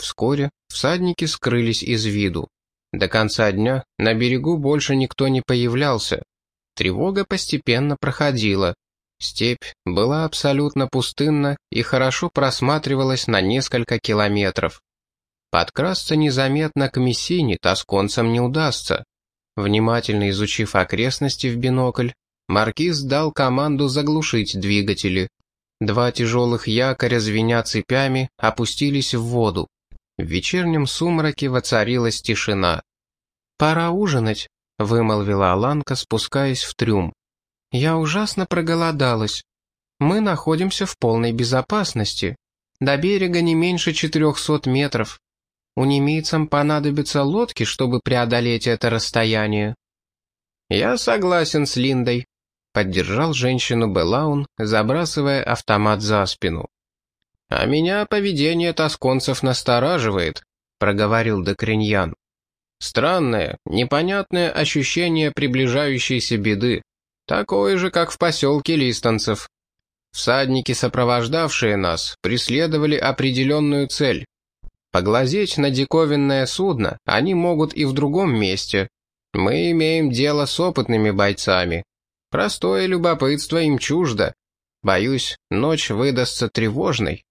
Вскоре всадники скрылись из виду. До конца дня на берегу больше никто не появлялся. Тревога постепенно проходила. Степь была абсолютно пустынна и хорошо просматривалась на несколько километров. Подкрасться незаметно к Мессине тосконцам не удастся. Внимательно изучив окрестности в бинокль, Маркиз дал команду заглушить двигатели. Два тяжелых якоря, звеня цепями, опустились в воду. В вечернем сумраке воцарилась тишина. «Пора ужинать», — вымолвила Аланка, спускаясь в трюм. «Я ужасно проголодалась. Мы находимся в полной безопасности. До берега не меньше четырехсот метров. У немецам понадобятся лодки, чтобы преодолеть это расстояние». «Я согласен с Линдой», — поддержал женщину Белаун, забрасывая автомат за спину. «А меня поведение тосконцев настораживает», — проговорил Декриньян. «Странное, непонятное ощущение приближающейся беды, такое же, как в поселке Листанцев. Всадники, сопровождавшие нас, преследовали определенную цель. Поглазеть на диковинное судно они могут и в другом месте. Мы имеем дело с опытными бойцами. Простое любопытство им чуждо. Боюсь, ночь выдастся тревожной.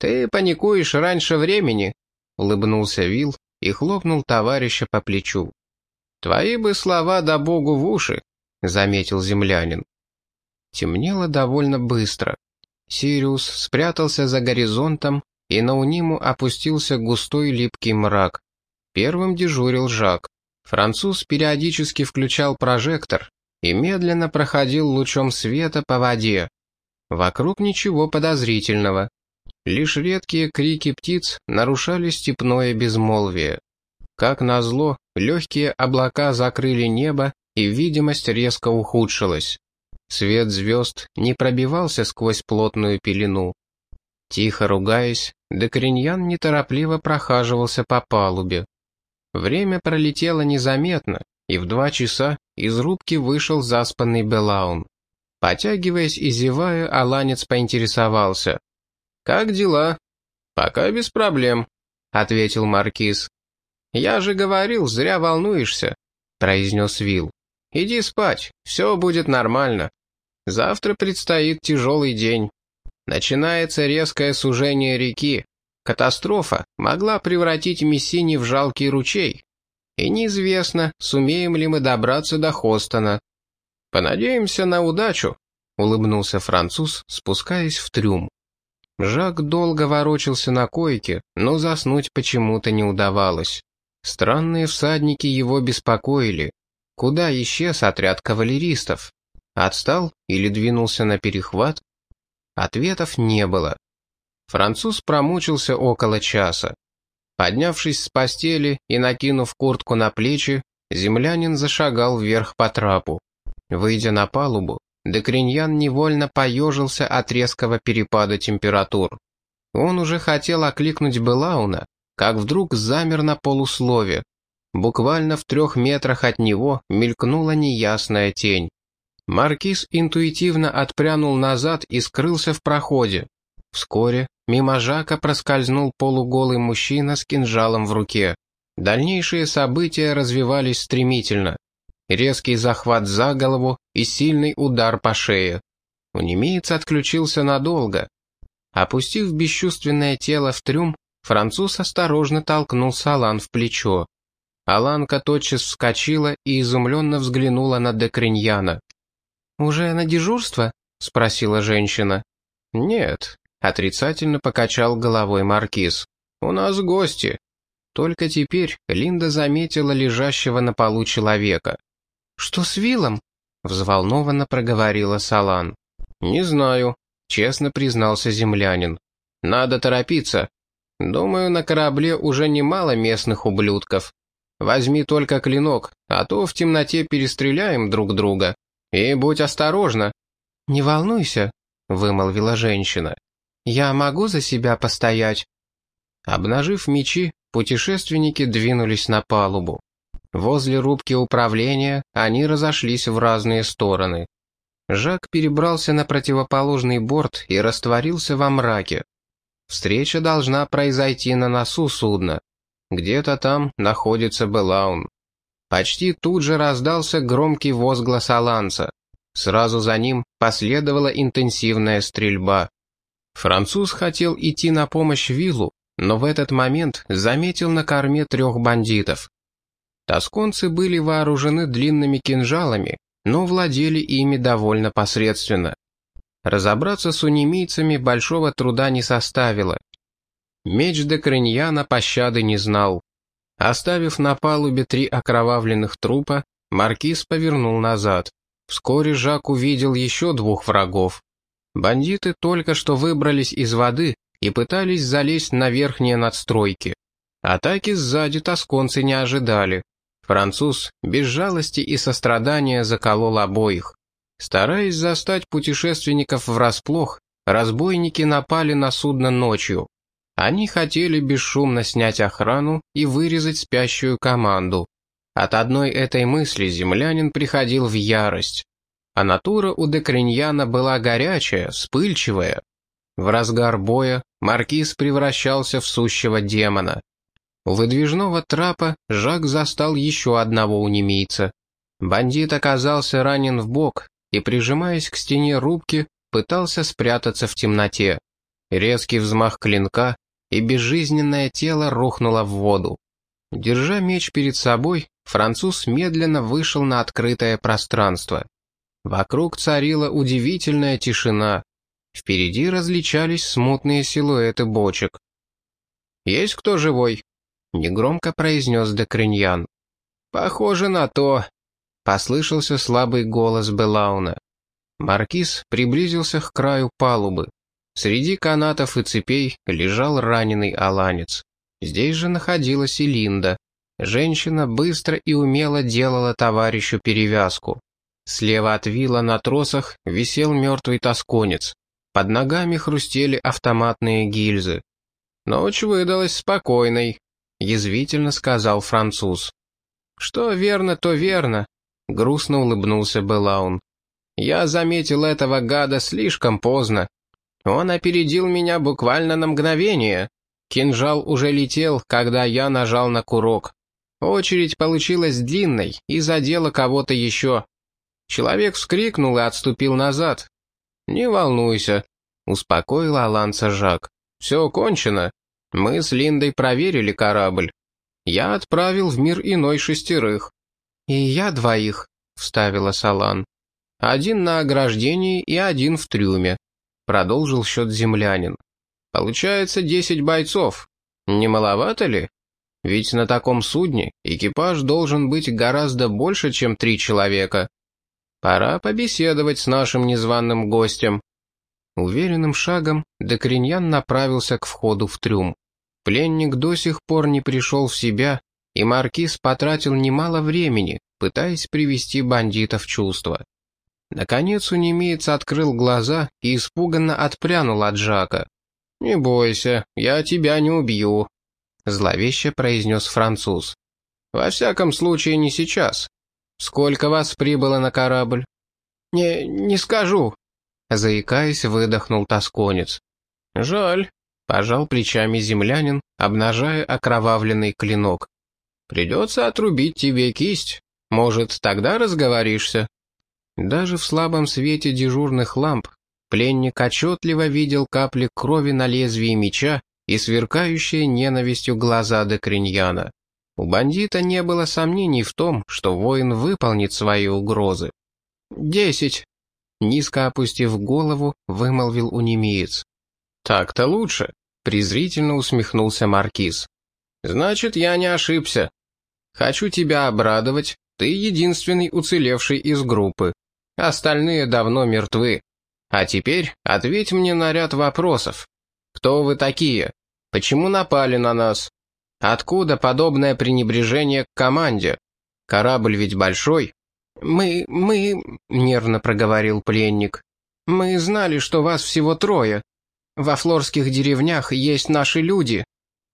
«Ты паникуешь раньше времени», — улыбнулся Вил и хлопнул товарища по плечу. «Твои бы слова да богу в уши», — заметил землянин. Темнело довольно быстро. Сириус спрятался за горизонтом, и на униму опустился густой липкий мрак. Первым дежурил Жак. Француз периодически включал прожектор и медленно проходил лучом света по воде. Вокруг ничего подозрительного. Лишь редкие крики птиц нарушали степное безмолвие. Как назло, легкие облака закрыли небо, и видимость резко ухудшилась. Свет звезд не пробивался сквозь плотную пелену. Тихо ругаясь, Декриньян неторопливо прохаживался по палубе. Время пролетело незаметно, и в два часа из рубки вышел заспанный Белаун. Потягиваясь и зевая, Аланец поинтересовался. «Как дела?» «Пока без проблем», — ответил Маркиз. «Я же говорил, зря волнуешься», — произнес Вил. «Иди спать, все будет нормально. Завтра предстоит тяжелый день. Начинается резкое сужение реки. Катастрофа могла превратить Мессини в жалкий ручей. И неизвестно, сумеем ли мы добраться до Хостона. «Понадеемся на удачу», — улыбнулся француз, спускаясь в трюм. Жак долго ворочался на койке, но заснуть почему-то не удавалось. Странные всадники его беспокоили. Куда исчез отряд кавалеристов? Отстал или двинулся на перехват? Ответов не было. Француз промучился около часа. Поднявшись с постели и накинув куртку на плечи, землянин зашагал вверх по трапу. Выйдя на палубу, Декриньян невольно поежился от резкого перепада температур. Он уже хотел окликнуть Белауна, как вдруг замер на полуслове. Буквально в трех метрах от него мелькнула неясная тень. Маркиз интуитивно отпрянул назад и скрылся в проходе. Вскоре мимо Жака проскользнул полуголый мужчина с кинжалом в руке. Дальнейшие события развивались стремительно резкий захват за голову и сильный удар по шее. У немеец отключился надолго. Опустив бесчувственное тело в трюм, француз осторожно толкнул Салан в плечо. Аланка тотчас вскочила и изумленно взглянула на Декриньяна. «Уже на дежурство?» — спросила женщина. «Нет», — отрицательно покачал головой маркиз. «У нас гости». Только теперь Линда заметила лежащего на полу человека. «Что с Виллом?» — взволнованно проговорила Салан. «Не знаю», — честно признался землянин. «Надо торопиться. Думаю, на корабле уже немало местных ублюдков. Возьми только клинок, а то в темноте перестреляем друг друга. И будь осторожна». «Не волнуйся», — вымолвила женщина. «Я могу за себя постоять». Обнажив мечи, путешественники двинулись на палубу. Возле рубки управления они разошлись в разные стороны. Жак перебрался на противоположный борт и растворился во мраке. Встреча должна произойти на носу судна. Где-то там находится Белаун. Почти тут же раздался громкий возглас Аланца. Сразу за ним последовала интенсивная стрельба. Француз хотел идти на помощь Виллу, но в этот момент заметил на корме трех бандитов. Тосконцы были вооружены длинными кинжалами, но владели ими довольно посредственно. Разобраться с унемийцами большого труда не составило. Меч де Криньяна пощады не знал. Оставив на палубе три окровавленных трупа, маркиз повернул назад. Вскоре Жак увидел еще двух врагов. Бандиты только что выбрались из воды и пытались залезть на верхние надстройки. Атаки сзади тосконцы не ожидали. Француз без жалости и сострадания заколол обоих. Стараясь застать путешественников врасплох, разбойники напали на судно ночью. Они хотели бесшумно снять охрану и вырезать спящую команду. От одной этой мысли землянин приходил в ярость. А натура у Декриньяна была горячая, вспыльчивая. В разгар боя маркиз превращался в сущего демона. У выдвижного трапа Жак застал еще одного унемийца. Бандит оказался ранен в бок, и, прижимаясь к стене рубки, пытался спрятаться в темноте. Резкий взмах клинка, и безжизненное тело рухнуло в воду. Держа меч перед собой, француз медленно вышел на открытое пространство. Вокруг царила удивительная тишина. Впереди различались смутные силуэты бочек. «Есть кто живой?» — негромко произнес Декриньян. «Похоже на то», Послышался слабый голос Белауна. Маркиз приблизился к краю палубы. Среди канатов и цепей лежал раненый аланец. Здесь же находилась и Линда. Женщина быстро и умело делала товарищу перевязку. Слева от вила на тросах висел мертвый тосконец. Под ногами хрустели автоматные гильзы. «Ночь выдалась спокойной», — язвительно сказал француз. «Что верно, то верно», Грустно улыбнулся Белаун. «Я заметил этого гада слишком поздно. Он опередил меня буквально на мгновение. Кинжал уже летел, когда я нажал на курок. Очередь получилась длинной и задела кого-то еще. Человек вскрикнул и отступил назад. «Не волнуйся», — успокоил Аланса Жак. «Все кончено. Мы с Линдой проверили корабль. Я отправил в мир иной шестерых. «И я двоих», — вставила Салан. «Один на ограждении и один в трюме», — продолжил счет землянин. «Получается десять бойцов. Не маловато ли? Ведь на таком судне экипаж должен быть гораздо больше, чем три человека. Пора побеседовать с нашим незваным гостем». Уверенным шагом Декриньян направился к входу в трюм. Пленник до сих пор не пришел в себя и маркиз потратил немало времени, пытаясь привести бандита в чувство. Наконец унемеец открыл глаза и испуганно отпрянул от Жака. «Не бойся, я тебя не убью», — зловеще произнес француз. «Во всяком случае, не сейчас. Сколько вас прибыло на корабль?» «Не, не скажу», — заикаясь, выдохнул тосконец. «Жаль», — пожал плечами землянин, обнажая окровавленный клинок. Придется отрубить тебе кисть. Может, тогда разговоришься?» Даже в слабом свете дежурных ламп пленник отчетливо видел капли крови на лезвии меча и сверкающие ненавистью глаза Декриньяна. У бандита не было сомнений в том, что воин выполнит свои угрозы. «Десять!» Низко опустив голову, вымолвил унемеец. «Так-то лучше», — презрительно усмехнулся Маркиз. «Значит, я не ошибся. Хочу тебя обрадовать, ты единственный уцелевший из группы. Остальные давно мертвы. А теперь ответь мне на ряд вопросов. Кто вы такие? Почему напали на нас? Откуда подобное пренебрежение к команде? Корабль ведь большой. Мы, мы, нервно проговорил пленник. Мы знали, что вас всего трое. Во флорских деревнях есть наши люди.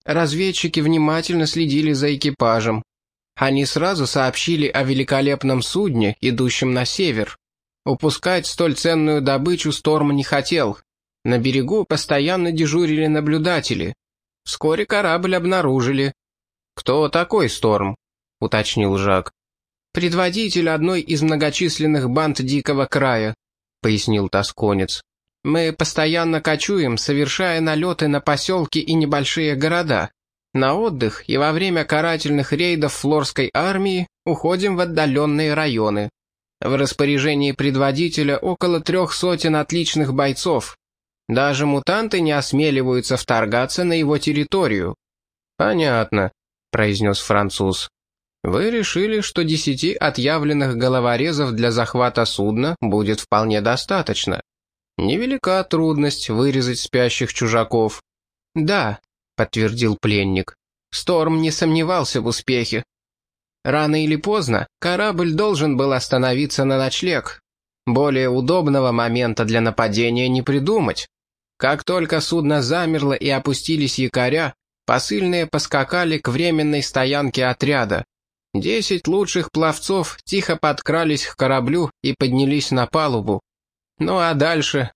Разведчики внимательно следили за экипажем. Они сразу сообщили о великолепном судне, идущем на север. Упускать столь ценную добычу Сторм не хотел. На берегу постоянно дежурили наблюдатели. Вскоре корабль обнаружили. «Кто такой Сторм?» — уточнил Жак. «Предводитель одной из многочисленных банд Дикого края», — пояснил тосконец. «Мы постоянно кочуем, совершая налеты на поселки и небольшие города. На отдых и во время карательных рейдов флорской армии уходим в отдаленные районы. В распоряжении предводителя около трех сотен отличных бойцов, даже мутанты не осмеливаются вторгаться на его территорию. «Понятно», — произнес француз. «Вы решили, что десяти отъявленных головорезов для захвата судна будет вполне достаточно. Невелика трудность вырезать спящих чужаков». «Да», — подтвердил пленник. «Сторм не сомневался в успехе. Рано или поздно корабль должен был остановиться на ночлег. Более удобного момента для нападения не придумать. Как только судно замерло и опустились якоря, посыльные поскакали к временной стоянке отряда. Десять лучших пловцов тихо подкрались к кораблю и поднялись на палубу. Ну а дальше...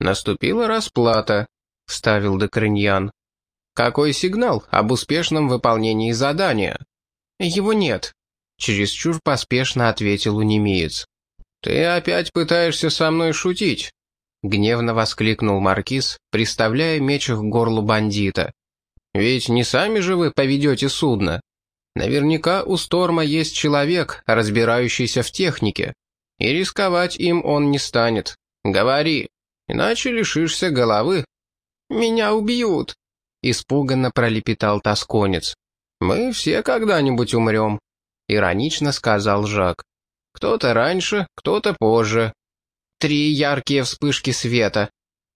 «Наступила расплата», — вставил Декриньян. «Какой сигнал об успешном выполнении задания?» «Его нет», — чересчур поспешно ответил унемеец. «Ты опять пытаешься со мной шутить?» — гневно воскликнул Маркиз, приставляя меч к горлу бандита. «Ведь не сами же вы поведете судно. Наверняка у Сторма есть человек, разбирающийся в технике. И рисковать им он не станет. Говори, иначе лишишься головы». «Меня убьют», — испуганно пролепетал тосконец. «Мы все когда-нибудь умрем», — иронично сказал Жак. «Кто-то раньше, кто-то позже, Три яркие вспышки света.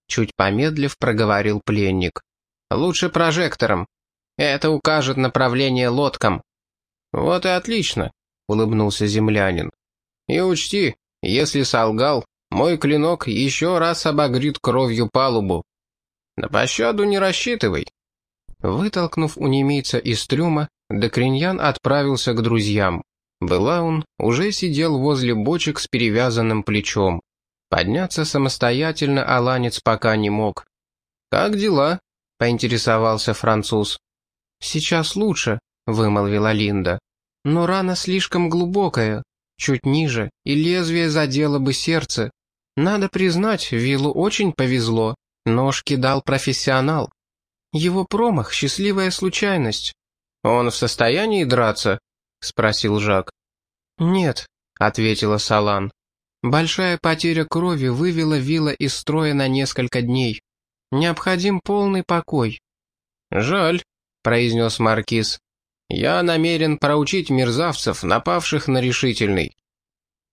Чуть помедлив, проговорил пленник. Лучше прожектором. Это укажет направление лодкам. Вот и отлично, улыбнулся землянин. И учти, если солгал, мой клинок еще раз обогрит кровью палубу. На пощаду не рассчитывай. Вытолкнув у немейца из трюма, Декриньян отправился к друзьям. Была уже сидел возле бочек с перевязанным плечом. Подняться самостоятельно Аланец пока не мог. «Как дела?» — поинтересовался француз. «Сейчас лучше», — вымолвила Линда. «Но рана слишком глубокая, чуть ниже, и лезвие задело бы сердце. Надо признать, Виллу очень повезло. Нож кидал профессионал. Его промах — счастливая случайность». «Он в состоянии драться?» — спросил Жак. «Нет», — ответила Салан. Большая потеря крови вывела Вилла из строя на несколько дней. Необходим полный покой. «Жаль», — произнес Маркиз. «Я намерен проучить мерзавцев, напавших на решительный.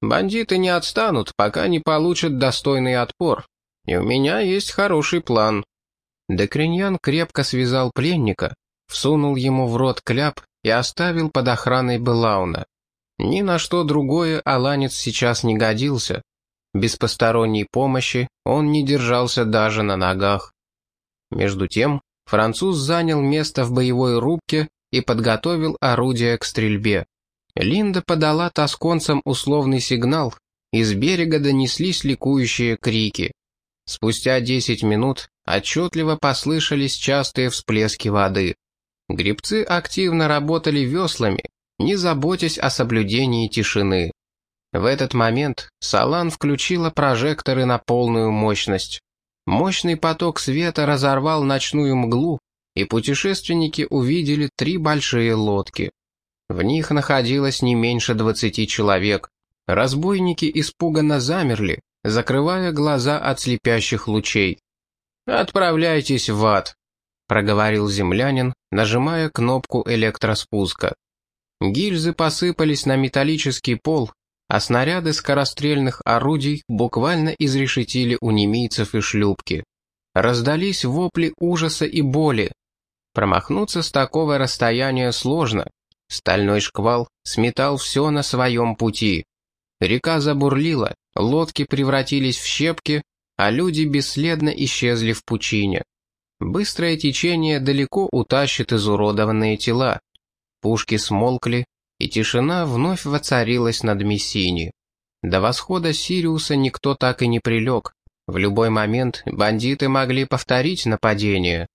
Бандиты не отстанут, пока не получат достойный отпор. И у меня есть хороший план». Декриньян крепко связал пленника, всунул ему в рот кляп и оставил под охраной Белауна. Ни на что другое Аланец сейчас не годился. Без посторонней помощи он не держался даже на ногах. Между тем, француз занял место в боевой рубке и подготовил орудие к стрельбе. Линда подала тосконцам условный сигнал, из берега донеслись ликующие крики. Спустя десять минут отчетливо послышались частые всплески воды. Гребцы активно работали веслами, не заботясь о соблюдении тишины. В этот момент Салан включила прожекторы на полную мощность. Мощный поток света разорвал ночную мглу, и путешественники увидели три большие лодки. В них находилось не меньше двадцати человек. Разбойники испуганно замерли, закрывая глаза от слепящих лучей. «Отправляйтесь в ад», — проговорил землянин, нажимая кнопку электроспуска. Гильзы посыпались на металлический пол, а снаряды скорострельных орудий буквально изрешетили у немийцев и шлюпки. Раздались вопли ужаса и боли. Промахнуться с такого расстояния сложно. Стальной шквал сметал все на своем пути. Река забурлила, лодки превратились в щепки, а люди бесследно исчезли в пучине. Быстрое течение далеко утащит изуродованные тела. Пушки смолкли, и тишина вновь воцарилась над Мессини. До восхода Сириуса никто так и не прилег. В любой момент бандиты могли повторить нападение.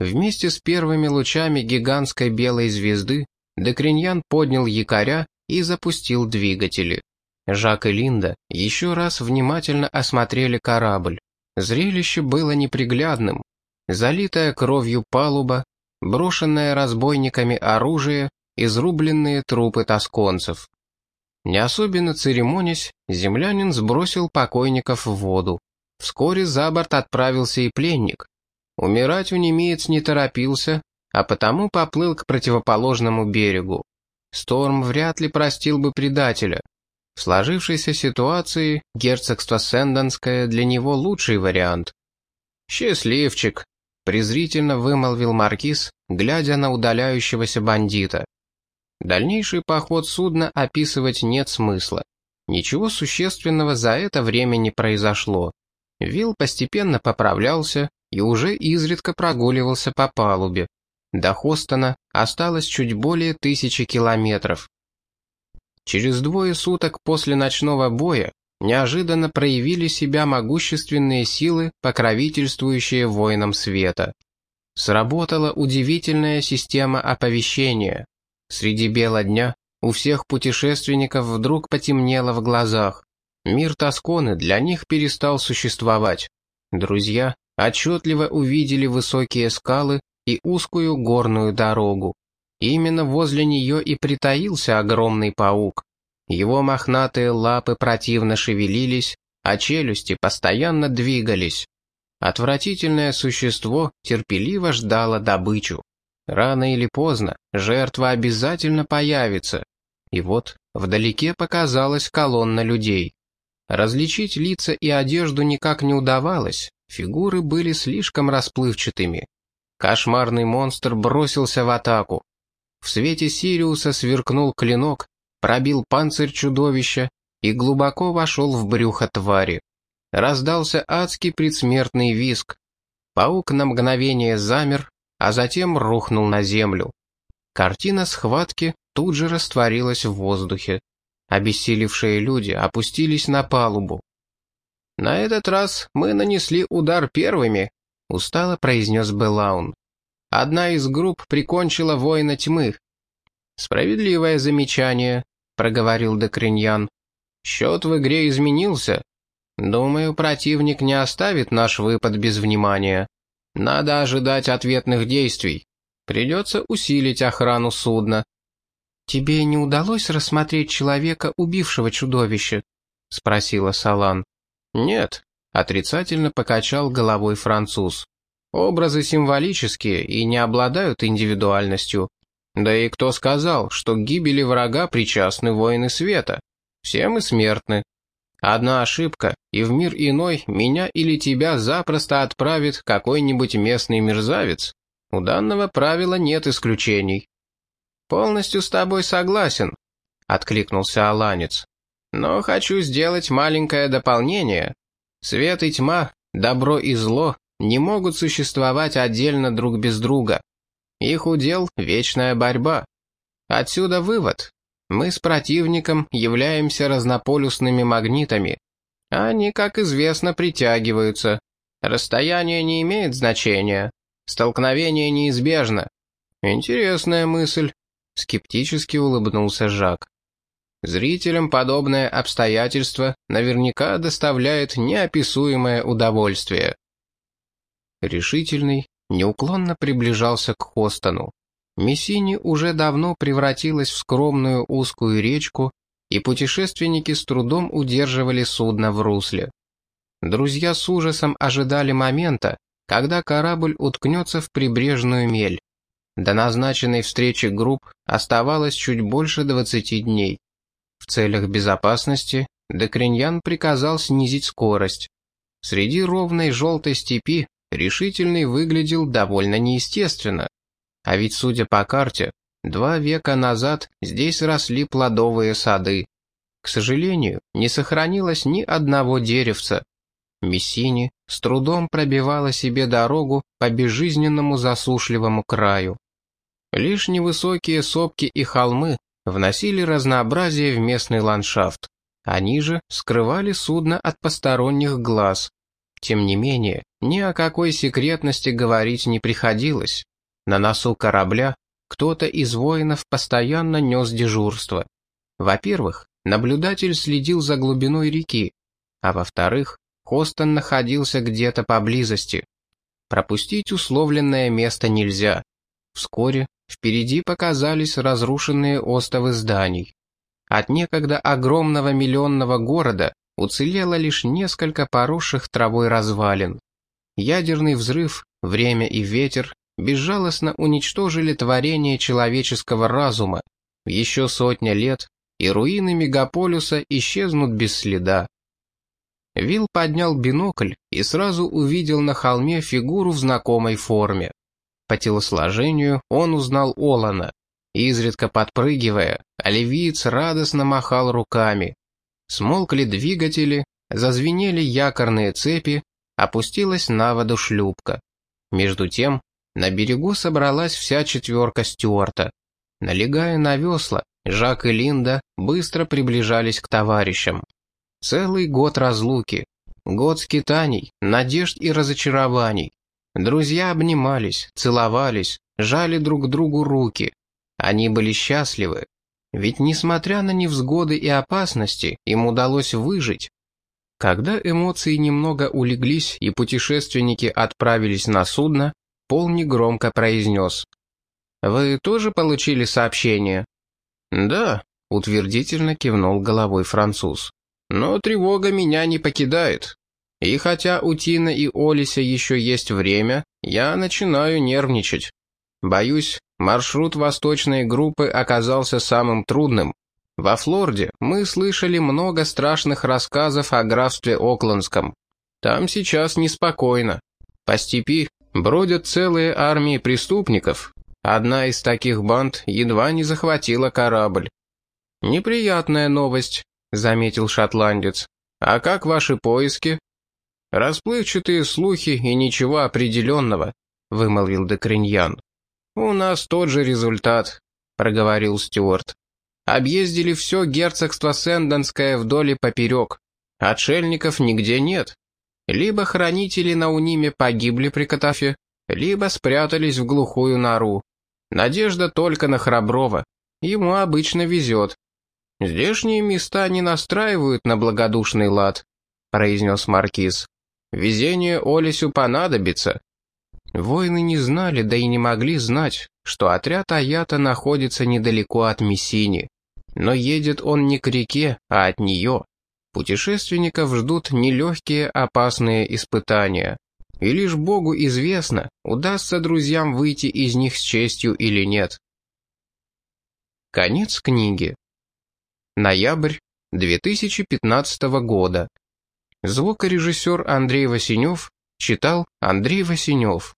Вместе с первыми лучами гигантской белой звезды Декриньян поднял якоря и запустил двигатели. Жак и Линда еще раз внимательно осмотрели корабль. Зрелище было неприглядным. Залитая кровью палуба, брошенное разбойниками оружие, изрубленные трупы тосконцев. Не особенно церемонясь, землянин сбросил покойников в воду. Вскоре за борт отправился и пленник. Умирать у немец не торопился, а потому поплыл к противоположному берегу. Сторм вряд ли простил бы предателя. В сложившейся ситуации герцогство Сендонское для него лучший вариант. «Счастливчик», — презрительно вымолвил маркиз, глядя на удаляющегося бандита. Дальнейший поход судна описывать нет смысла. Ничего существенного за это время не произошло. Вил постепенно поправлялся и уже изредка прогуливался по палубе. До Хостона осталось чуть более тысячи километров. Через двое суток после ночного боя неожиданно проявили себя могущественные силы, покровительствующие воинам света. Сработала удивительная система оповещения. Среди бела дня у всех путешественников вдруг потемнело в глазах. Мир Тосконы для них перестал существовать. Друзья отчетливо увидели высокие скалы и узкую горную дорогу. Именно возле нее и притаился огромный паук. Его мохнатые лапы противно шевелились, а челюсти постоянно двигались. Отвратительное существо терпеливо ждало добычу. Рано или поздно жертва обязательно появится. И вот вдалеке показалась колонна людей. Различить лица и одежду никак не удавалось, фигуры были слишком расплывчатыми. Кошмарный монстр бросился в атаку. В свете Сириуса сверкнул клинок, пробил панцирь чудовища и глубоко вошел в брюхо твари. Раздался адский предсмертный виск. Паук на мгновение замер, а затем рухнул на землю. Картина схватки тут же растворилась в воздухе. Обессилевшие люди опустились на палубу. «На этот раз мы нанесли удар первыми», — устало произнес Белаун. «Одна из групп прикончила воина тьмы». «Справедливое замечание», — проговорил Декриньян. «Счет в игре изменился. Думаю, противник не оставит наш выпад без внимания». Надо ожидать ответных действий. Придется усилить охрану судна. «Тебе не удалось рассмотреть человека, убившего чудовище?» — спросила Салан. «Нет», — отрицательно покачал головой француз. «Образы символические и не обладают индивидуальностью. Да и кто сказал, что к гибели врага причастны воины света? Все мы смертны. Одна ошибка, и в мир иной меня или тебя запросто отправит какой-нибудь местный мерзавец. У данного правила нет исключений. «Полностью с тобой согласен», — откликнулся Аланец. «Но хочу сделать маленькое дополнение. Свет и тьма, добро и зло не могут существовать отдельно друг без друга. Их удел — вечная борьба. Отсюда вывод. Мы с противником являемся разнополюсными магнитами. Они, как известно, притягиваются. Расстояние не имеет значения. Столкновение неизбежно. Интересная мысль. Скептически улыбнулся Жак. Зрителям подобное обстоятельство наверняка доставляет неописуемое удовольствие. Решительный неуклонно приближался к Хостону. Мессини уже давно превратилась в скромную узкую речку, и путешественники с трудом удерживали судно в русле. Друзья с ужасом ожидали момента, когда корабль уткнется в прибрежную мель. До назначенной встречи групп оставалось чуть больше 20 дней. В целях безопасности Декриньян приказал снизить скорость. Среди ровной желтой степи решительный выглядел довольно неестественно. А ведь, судя по карте, два века назад здесь росли плодовые сады. К сожалению, не сохранилось ни одного деревца. Мессини с трудом пробивала себе дорогу по безжизненному засушливому краю. Лишь невысокие сопки и холмы вносили разнообразие в местный ландшафт. Они же скрывали судно от посторонних глаз. Тем не менее, ни о какой секретности говорить не приходилось. На носу корабля кто-то из воинов постоянно нес дежурство. Во-первых, наблюдатель следил за глубиной реки, а во-вторых, Хостон находился где-то поблизости. Пропустить условленное место нельзя. Вскоре впереди показались разрушенные остовы зданий. От некогда огромного миллионного города уцелело лишь несколько поросших травой развалин. Ядерный взрыв, время и ветер безжалостно уничтожили творение человеческого разума. Еще сотня лет, и руины мегаполиса исчезнут без следа. Вилл поднял бинокль и сразу увидел на холме фигуру в знакомой форме. По телосложению он узнал Олана. Изредка подпрыгивая, оливиец радостно махал руками. Смолкли двигатели, зазвенели якорные цепи, опустилась на воду шлюпка. Между тем, на берегу собралась вся четверка Стюарта. Налегая на весла, Жак и Линда быстро приближались к товарищам. Целый год разлуки, год скитаний, надежд и разочарований. Друзья обнимались, целовались, жали друг другу руки. Они были счастливы. Ведь несмотря на невзгоды и опасности, им удалось выжить. Когда эмоции немного улеглись и путешественники отправились на судно, Пол негромко произнес. «Вы тоже получили сообщение?» «Да», — утвердительно кивнул головой француз. Но тревога меня не покидает. И хотя у Тина и Олися еще есть время, я начинаю нервничать. Боюсь, маршрут восточной группы оказался самым трудным. Во Флорде мы слышали много страшных рассказов о графстве Оклендском. Там сейчас неспокойно. По степи бродят целые армии преступников. Одна из таких банд едва не захватила корабль. Неприятная новость, заметил шотландец. «А как ваши поиски?» «Расплывчатые слухи и ничего определенного», — вымолвил Декриньян. «У нас тот же результат», — проговорил Стюарт. «Объездили все герцогство Сэндонское вдоль и поперек. Отшельников нигде нет. Либо хранители на Униме погибли при Катафе, либо спрятались в глухую нору. Надежда только на Храброва. Ему обычно везет. «Здешние места не настраивают на благодушный лад», — произнес Маркиз. «Везение Олесю понадобится». Воины не знали, да и не могли знать, что отряд Аята находится недалеко от Мессини. Но едет он не к реке, а от нее. Путешественников ждут нелегкие опасные испытания. И лишь Богу известно, удастся друзьям выйти из них с честью или нет. Конец книги. Ноябрь 2015 года. Звукорежиссер Андрей Васенев читал Андрей Васенев.